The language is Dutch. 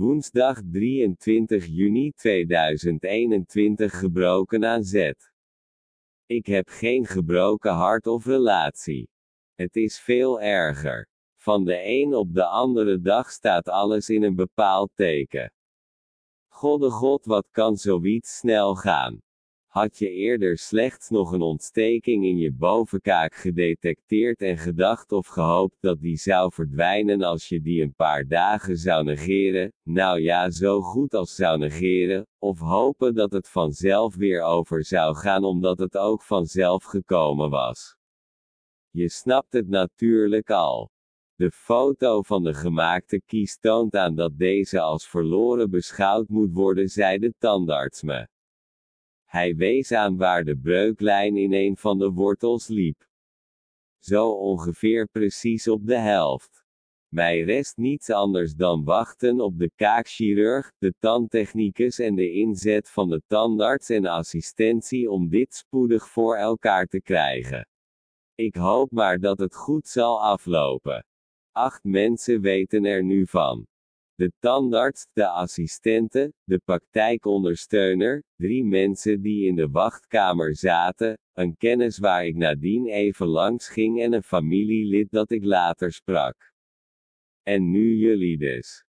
Woensdag 23 juni 2021 gebroken aan Z. Ik heb geen gebroken hart of relatie. Het is veel erger. Van de een op de andere dag staat alles in een bepaald teken. Godde God, wat kan zoiets snel gaan? Had je eerder slechts nog een ontsteking in je bovenkaak gedetecteerd en gedacht of gehoopt dat die zou verdwijnen als je die een paar dagen zou negeren, nou ja, zo goed als zou negeren, of hopen dat het vanzelf weer over zou gaan omdat het ook vanzelf gekomen was? Je snapt het natuurlijk al. De foto van de gemaakte kies toont aan dat deze als verloren beschouwd moet worden, zei de tandarts me. Hij wees aan waar de breuklijn in een van de wortels liep. Zo ongeveer precies op de helft. Mij rest niets anders dan wachten op de kaakchirurg, de tandtechnicus en de inzet van de tandarts en assistentie om dit spoedig voor elkaar te krijgen. Ik hoop maar dat het goed zal aflopen. Acht mensen weten er nu van. De tandarts, de assistente, de praktijkondersteuner, drie mensen die in de wachtkamer zaten, een kennis waar ik nadien even langs ging en een familielid dat ik later sprak. En nu jullie dus.